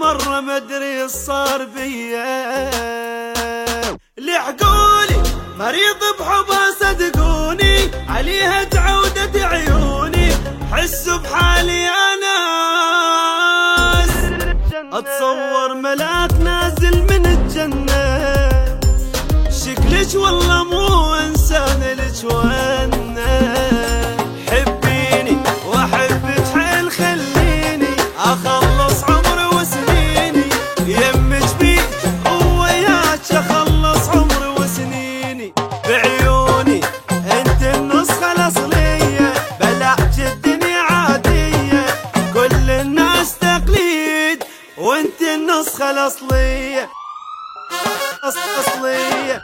مرة مدري صار بيا. لحقولي مريض بحبها صدقوني عليها تعودة عيوني. حسوا بحالي أنا. أتصور ملاك نازل من الجنة. شكلك والله مو إنسان لك يمك بيك وياك اخلص عمري وسنيني بعيوني. انت النسخة الأصلية بلعت الدنيا عادية. كل الناس تقليد وانت النسخة الأصلية. اصلية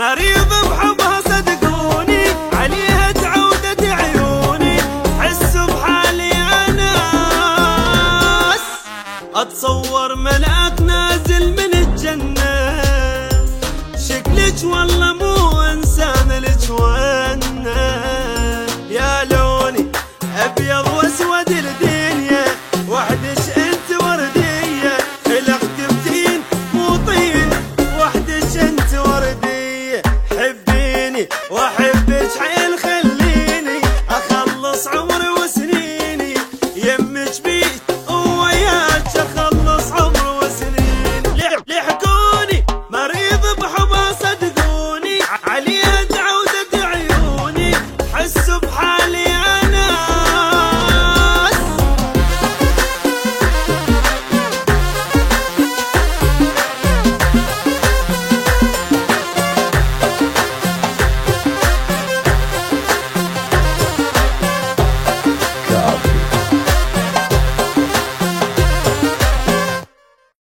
مريض بحبها صدقوني عليها تعودة عيوني حسوا بحالي أنا أتصور